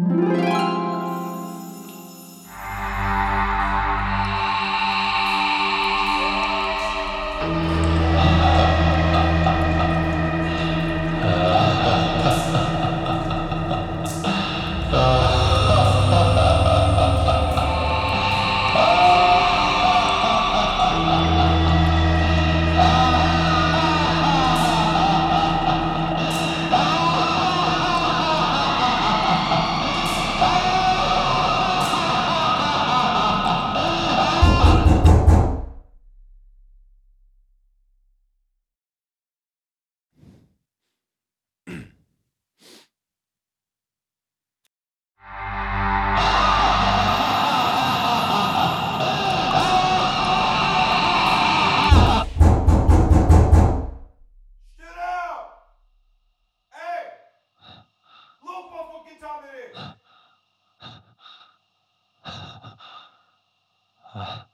Get Oh,